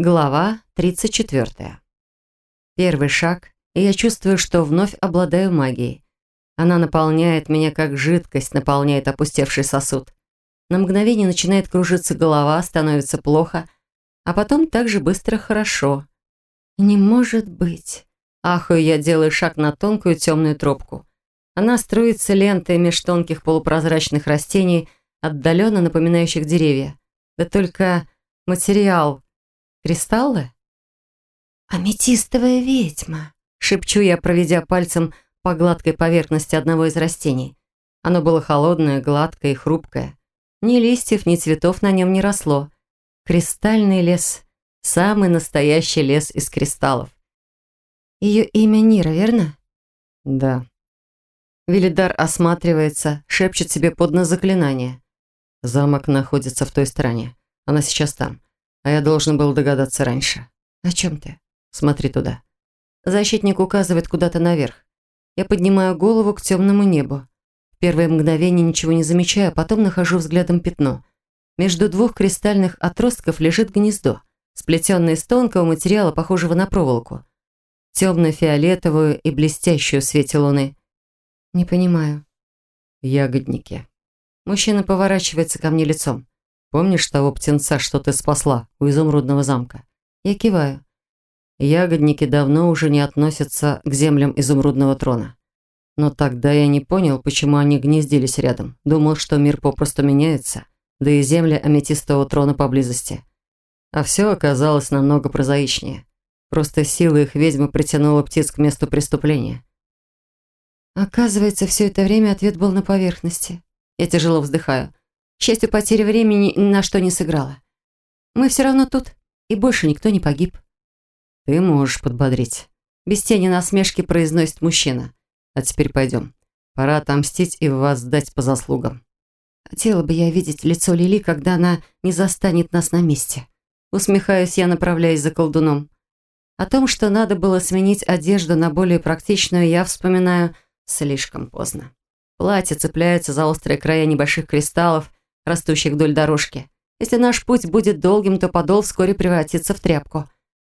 Глава 34. Первый шаг, и я чувствую, что вновь обладаю магией. Она наполняет меня, как жидкость наполняет опустевший сосуд. На мгновение начинает кружиться голова, становится плохо, а потом так же быстро хорошо. Не может быть. Ахаю я, делаю шаг на тонкую темную тропку. Она струится лентой меж тонких полупрозрачных растений, отдаленно напоминающих деревья. Да только материал Кристаллы? «Аметистовая ведьма», — шепчу я, проведя пальцем по гладкой поверхности одного из растений. Оно было холодное, гладкое и хрупкое. Ни листьев, ни цветов на нем не росло. Кристальный лес. Самый настоящий лес из кристаллов. Ее имя Нира, верно? Да. Велидар осматривается, шепчет себе под нос заклинание. Замок находится в той стороне. Она сейчас там. А я должен был догадаться раньше. О чем ты? Смотри туда. Защитник указывает куда-то наверх. Я поднимаю голову к темному небу. В первое мгновение ничего не замечаю, а потом нахожу взглядом пятно. Между двух кристальных отростков лежит гнездо, сплетенное из тонкого материала, похожего на проволоку. Темно-фиолетовую и блестящую в свете луны. Не понимаю. Ягодники. Мужчина поворачивается ко мне лицом. Помнишь того птенца, что ты спасла у изумрудного замка? Я киваю. Ягодники давно уже не относятся к землям изумрудного трона. Но тогда я не понял, почему они гнездились рядом. Думал, что мир попросту меняется, да и земли аметистового трона поблизости. А все оказалось намного прозаичнее. Просто сила их ведьмы притянула птиц к месту преступления. Оказывается, все это время ответ был на поверхности. Я тяжело вздыхаю. К счастью, потеря времени ни на что не сыграла. Мы все равно тут, и больше никто не погиб. Ты можешь подбодрить. Без тени насмешки произносит мужчина. А теперь пойдем. Пора отомстить и воздать по заслугам. Хотела бы я видеть лицо Лили, когда она не застанет нас на месте. Усмехаюсь я, направляясь за колдуном. О том, что надо было сменить одежду на более практичную, я вспоминаю слишком поздно. Платье цепляется за острые края небольших кристаллов, растущих вдоль дорожки. Если наш путь будет долгим, то подол вскоре превратится в тряпку.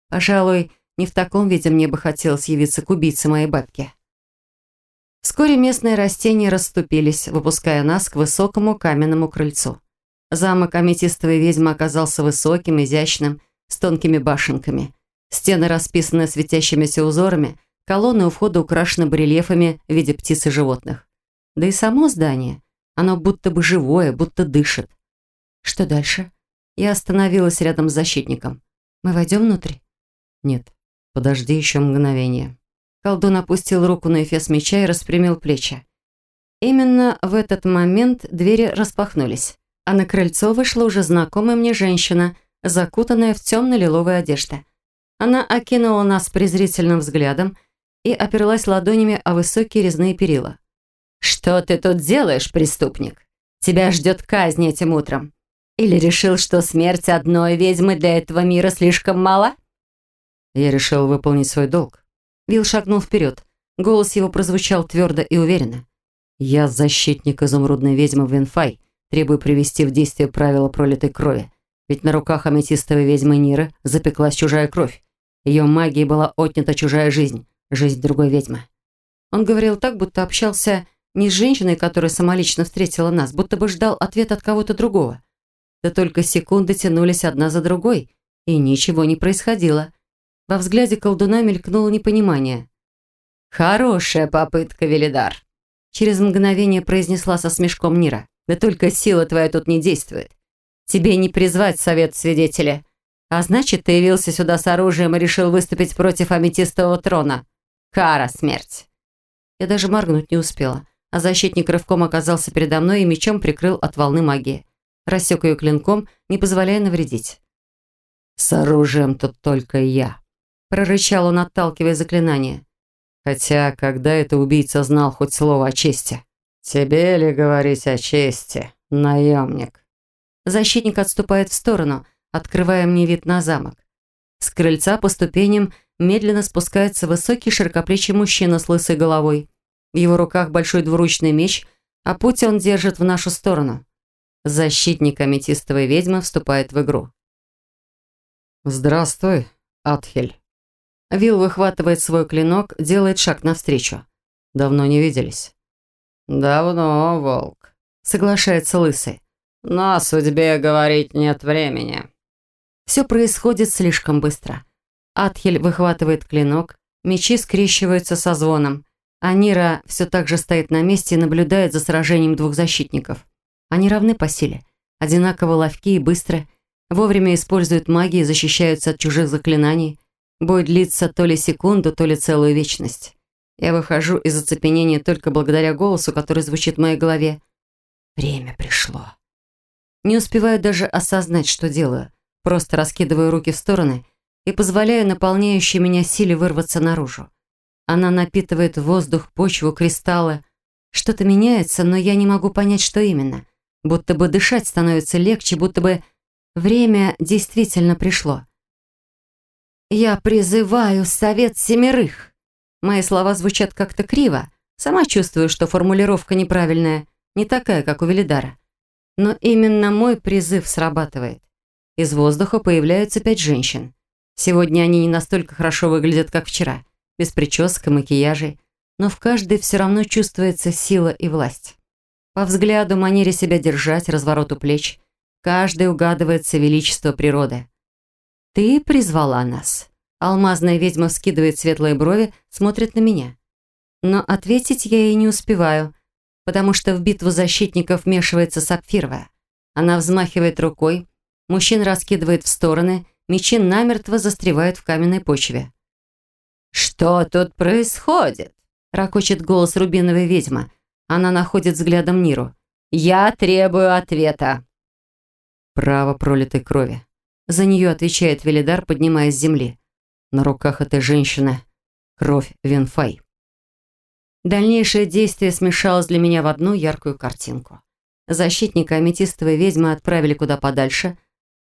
Пожалуй, не в таком виде мне бы хотелось явиться к убийце моей бабки. Вскоре местные растения расступились, выпуская нас к высокому каменному крыльцу. Замок аметистовой ведьмы оказался высоким, изящным, с тонкими башенками. Стены расписаны светящимися узорами, колонны у входа украшены барельефами в виде птиц и животных. Да и само здание оно будто бы живое, будто дышит. Что дальше? Я остановилась рядом с защитником. Мы войдем внутрь? Нет. Подожди еще мгновение. Колдун опустил руку на эфес меча и распрямил плечи. Именно в этот момент двери распахнулись, а на крыльцо вышла уже знакомая мне женщина, закутанная в темно-лиловые одежды. Она окинула нас презрительным взглядом и оперлась ладонями о высокие резные перила. «Что ты тут делаешь, преступник? Тебя ждет казнь этим утром. Или решил, что смерть одной ведьмы для этого мира слишком мала?» Я решил выполнить свой долг. Вил шагнул вперед. Голос его прозвучал твердо и уверенно. «Я защитник изумрудной ведьмы Винфай, требую привести в действие правила пролитой крови. Ведь на руках аметистовой ведьмы Ниры запеклась чужая кровь. Ее магией была отнята чужая жизнь, жизнь другой ведьмы». Он говорил так, будто общался не с женщиной, которая самолично встретила нас, будто бы ждал ответ от кого-то другого. Да только секунды тянулись одна за другой, и ничего не происходило. Во взгляде колдуна мелькнуло непонимание. «Хорошая попытка, Велидар», — через мгновение произнесла со смешком Нира. «Да только сила твоя тут не действует. Тебе не призвать совет свидетеля. А значит, ты явился сюда с оружием и решил выступить против аметистового трона. Кара смерть». Я даже моргнуть не успела а защитник рывком оказался передо мной и мечом прикрыл от волны магии. Рассек ее клинком, не позволяя навредить. «С оружием тут только я», — прорычал он, отталкивая заклинание. «Хотя, когда это убийца знал хоть слово о чести?» «Тебе ли говорить о чести, наемник?» Защитник отступает в сторону, открывая мне вид на замок. С крыльца по ступеням медленно спускается высокий широкоплечий мужчина с лысой головой. В его руках большой двуручный меч, а путь он держит в нашу сторону. Защитник аметистовой ведьмы вступает в игру. «Здравствуй, Атхель». Вил выхватывает свой клинок, делает шаг навстречу. «Давно не виделись». «Давно, волк», — соглашается Лысый. «Но о судьбе говорить нет времени». Все происходит слишком быстро. Атхель выхватывает клинок, мечи скрещиваются со звоном, а Нира все так же стоит на месте и наблюдает за сражением двух защитников. Они равны по силе, одинаково ловки и быстры, вовремя используют магию и защищаются от чужих заклинаний. Бой длится то ли секунду, то ли целую вечность. Я выхожу из оцепенения только благодаря голосу, который звучит в моей голове. Время пришло. Не успеваю даже осознать, что делаю. Просто раскидываю руки в стороны и позволяю наполняющей меня силе вырваться наружу. Она напитывает воздух, почву, кристаллы. Что-то меняется, но я не могу понять, что именно. Будто бы дышать становится легче, будто бы время действительно пришло. «Я призываю совет семерых!» Мои слова звучат как-то криво. Сама чувствую, что формулировка неправильная, не такая, как у Велидара. Но именно мой призыв срабатывает. Из воздуха появляются пять женщин. Сегодня они не настолько хорошо выглядят, как вчера, без прически, макияжей, но в каждой все равно чувствуется сила и власть. По взгляду, манере себя держать, развороту плеч, каждый угадывается величество природы. «Ты призвала нас». Алмазная ведьма вскидывает светлые брови, смотрит на меня. Но ответить я ей не успеваю, потому что в битву защитников вмешивается Сапфировая. Она взмахивает рукой, мужчин раскидывает в стороны, мечи намертво застревают в каменной почве. «Что тут происходит?» – ракочет голос рубиновой ведьмы. Она находит взглядом Ниру. «Я требую ответа». «Право пролитой крови». За нее отвечает Велидар, поднимаясь с земли. На руках этой женщины кровь Венфай. Дальнейшее действие смешалось для меня в одну яркую картинку. Защитника аметистовой ведьмы отправили куда подальше.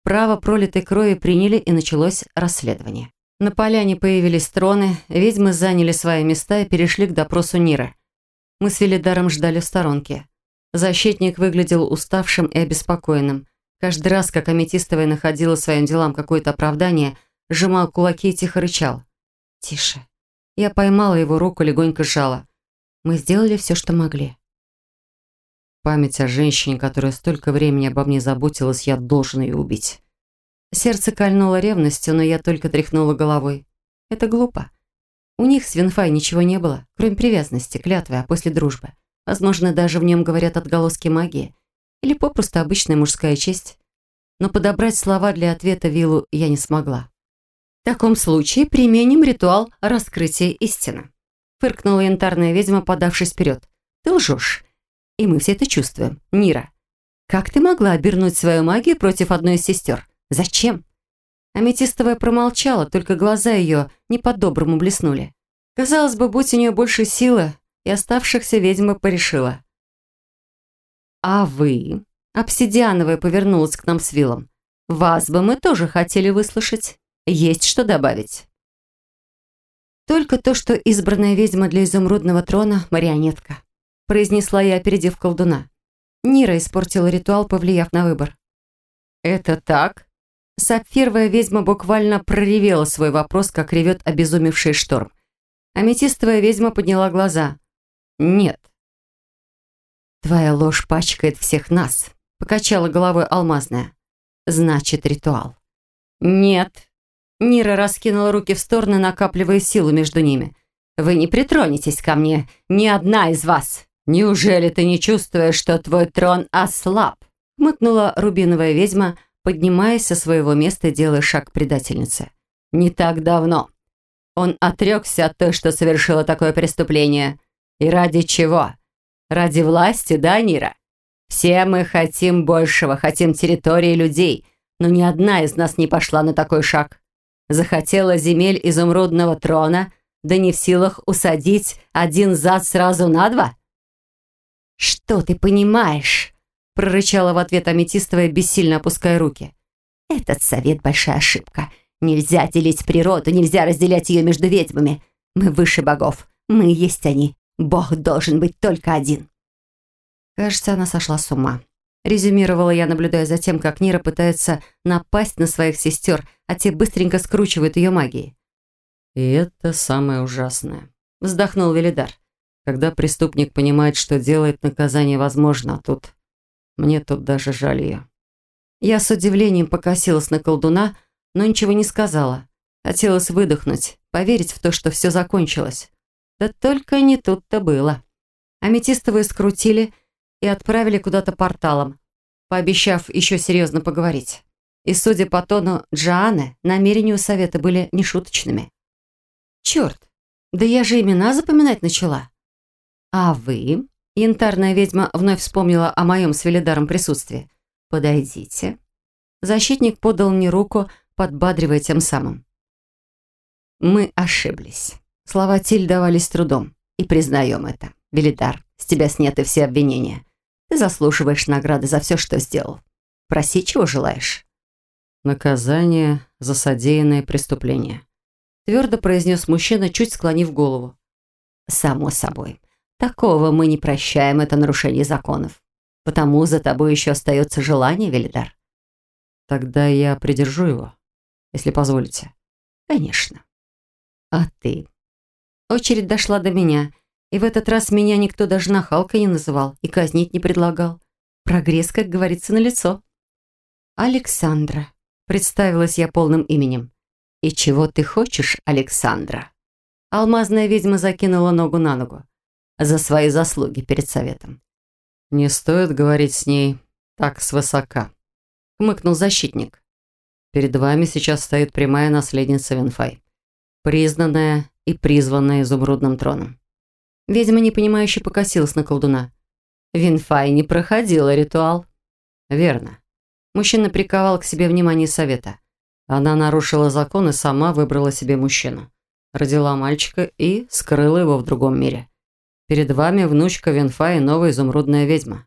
Право пролитой крови приняли, и началось расследование. На поляне появились троны, ведьмы заняли свои места и перешли к допросу Нира. Мы с Велидаром ждали в сторонке. Защитник выглядел уставшим и обеспокоенным. Каждый раз, как Аметистовая находила своим делам какое-то оправдание, сжимал кулаки и тихо рычал. «Тише». Я поймала его руку, легонько сжала. Мы сделали все, что могли. Память о женщине, которая столько времени обо мне заботилась, я должен ее убить. Сердце кольнуло ревностью, но я только тряхнула головой. Это глупо. У них с Винфай ничего не было, кроме привязанности, клятвы, а после дружбы. Возможно, даже в нем говорят отголоски магии. Или попросту обычная мужская честь. Но подобрать слова для ответа Виллу я не смогла. В таком случае применим ритуал раскрытия истины. Фыркнула янтарная ведьма, подавшись вперед. Ты лжешь. И мы все это чувствуем. Нира, как ты могла обернуть свою магию против одной из сестер? Зачем? Аметистовая промолчала, только глаза ее не по-доброму блеснули. Казалось бы, будь у нее больше силы, и оставшихся ведьмы порешила. «А вы?» Обсидиановая повернулась к нам с Виллом. «Вас бы мы тоже хотели выслушать. Есть что добавить?» «Только то, что избранная ведьма для изумрудного трона – марионетка», произнесла я, опередив колдуна. Нира испортила ритуал, повлияв на выбор. «Это так?» Сапфировая ведьма буквально проревела свой вопрос, как ревет обезумевший шторм. Аметистовая ведьма подняла глаза. «Нет». «Твоя ложь пачкает всех нас», — покачала головой алмазная. «Значит, ритуал». «Нет». Нира раскинула руки в стороны, накапливая силу между ними. «Вы не притронетесь ко мне, ни одна из вас. Неужели ты не чувствуешь, что твой трон ослаб?» Мыкнула рубиновая ведьма, поднимаясь со своего места, делая шаг к предательнице. «Не так давно. Он отрекся от той, что совершила такое преступление. И ради чего? Ради власти, да, Нира? Все мы хотим большего, хотим территории людей, но ни одна из нас не пошла на такой шаг. Захотела земель изумрудного трона, да не в силах усадить один зад сразу на два? «Что ты понимаешь?» Прорычала в ответ аметистовая, бессильно опуская руки. «Этот совет — большая ошибка. Нельзя делить природу, нельзя разделять ее между ведьмами. Мы выше богов, мы есть они. Бог должен быть только один». Кажется, она сошла с ума. резюмировала я, наблюдая за тем, как Нира пытается напасть на своих сестер, а те быстренько скручивают ее магией. «И это самое ужасное», — вздохнул Велидар. «Когда преступник понимает, что делает, наказание возможно, а тут... Мне тут даже жаль ее». Я с удивлением покосилась на колдуна, но ничего не сказала. Хотелось выдохнуть, поверить в то, что все закончилось. Да только не тут-то было. Аметистовые скрутили и отправили куда-то порталом, пообещав еще серьезно поговорить. И, судя по тону Джоанны, намерения у совета были нешуточными. «Черт, да я же имена запоминать начала!» «А вы?» — янтарная ведьма вновь вспомнила о моем с Велидаром присутствии. «Подойдите». Защитник подал мне руку, подбадривая тем самым. Мы ошиблись. Слова Тиль давались трудом. И признаем это. Велидар, с тебя сняты все обвинения. Ты заслуживаешь награды за все, что сделал. Проси, чего желаешь. Наказание за содеянное преступление. Твердо произнес мужчина, чуть склонив голову. Само собой. Такого мы не прощаем, это нарушение законов. Потому за тобой еще остается желание, Велидар. Тогда я придержу его, если позволите. Конечно. А ты? Очередь дошла до меня, и в этот раз меня никто даже нахалкой не называл и казнить не предлагал. Прогресс, как говорится, налицо. Александра. Представилась я полным именем. «И чего ты хочешь, Александра?» Алмазная ведьма закинула ногу на ногу. За свои заслуги перед советом. «Не стоит говорить с ней так свысока», — хмыкнул защитник. «Перед вами сейчас стоит прямая наследница Винфай признанная и призванная изумрудным троном. Ведьма непонимающе покосилась на колдуна. Винфай не проходила ритуал. Верно. Мужчина приковал к себе внимание совета. Она нарушила закон и сама выбрала себе мужчину. Родила мальчика и скрыла его в другом мире. Перед вами внучка Винфа и новая изумрудная ведьма.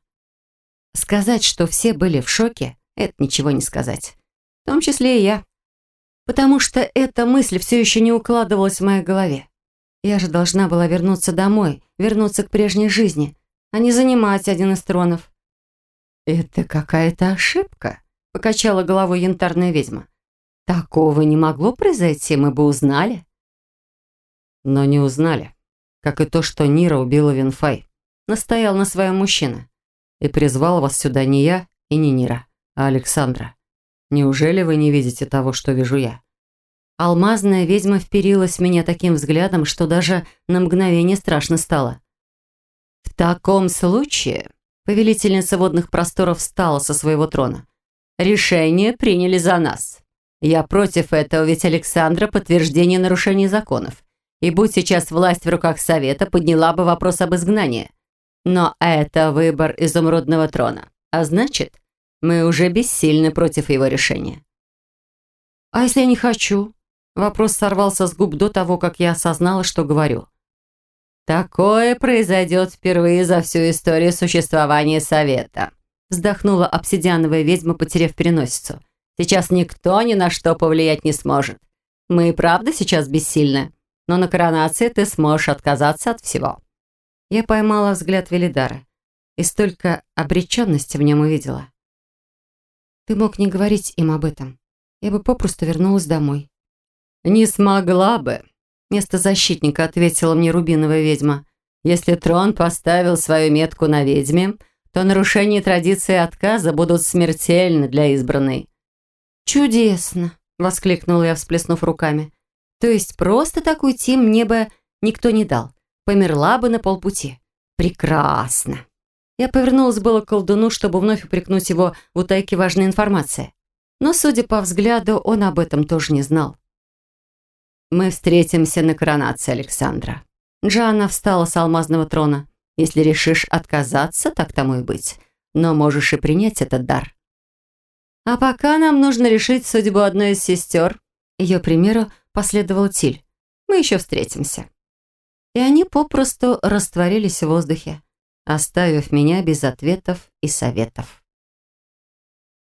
Сказать, что все были в шоке, это ничего не сказать. В том числе и я потому что эта мысль все еще не укладывалась в моей голове. Я же должна была вернуться домой, вернуться к прежней жизни, а не занимать один из тронов. «Это какая-то ошибка», — покачала головой янтарная ведьма. «Такого не могло произойти, мы бы узнали». Но не узнали, как и то, что Нира убила Винфай. Настоял на своем мужчина. И призвал вас сюда не я и не Нира, а Александра. Неужели вы не видите того, что вижу я?» Алмазная ведьма вперилась в меня таким взглядом, что даже на мгновение страшно стало. «В таком случае...» Повелительница водных просторов встала со своего трона. «Решение приняли за нас. Я против этого, ведь Александра – подтверждение нарушений законов. И будь сейчас власть в руках Совета, подняла бы вопрос об изгнании. Но это выбор изумрудного трона. А значит, мы уже бессильны против его решения. «А если я не хочу?» Вопрос сорвался с губ до того, как я осознала, что говорю. «Такое произойдет впервые за всю историю существования Совета», вздохнула обсидиановая ведьма, потеряв переносицу. «Сейчас никто ни на что повлиять не сможет. Мы и правда сейчас бессильны, но на коронации ты сможешь отказаться от всего». Я поймала взгляд Велидара и столько обреченности в нем увидела. Ты мог не говорить им об этом. Я бы попросту вернулась домой». «Не смогла бы», — вместо защитника ответила мне рубиновая ведьма. «Если трон поставил свою метку на ведьме, то нарушения традиции отказа будут смертельны для избранной». «Чудесно!» — воскликнула я, всплеснув руками. «То есть просто так уйти мне бы никто не дал. Померла бы на полпути. Прекрасно!» Я повернулась было к колдуну, чтобы вновь упрекнуть его в утайке важной информации. Но, судя по взгляду, он об этом тоже не знал. «Мы встретимся на коронации, Александра». Джанна встала с алмазного трона. «Если решишь отказаться, так тому и быть. Но можешь и принять этот дар». «А пока нам нужно решить судьбу одной из сестер». Ее примеру последовал Тиль. «Мы еще встретимся». И они попросту растворились в воздухе оставив меня без ответов и советов.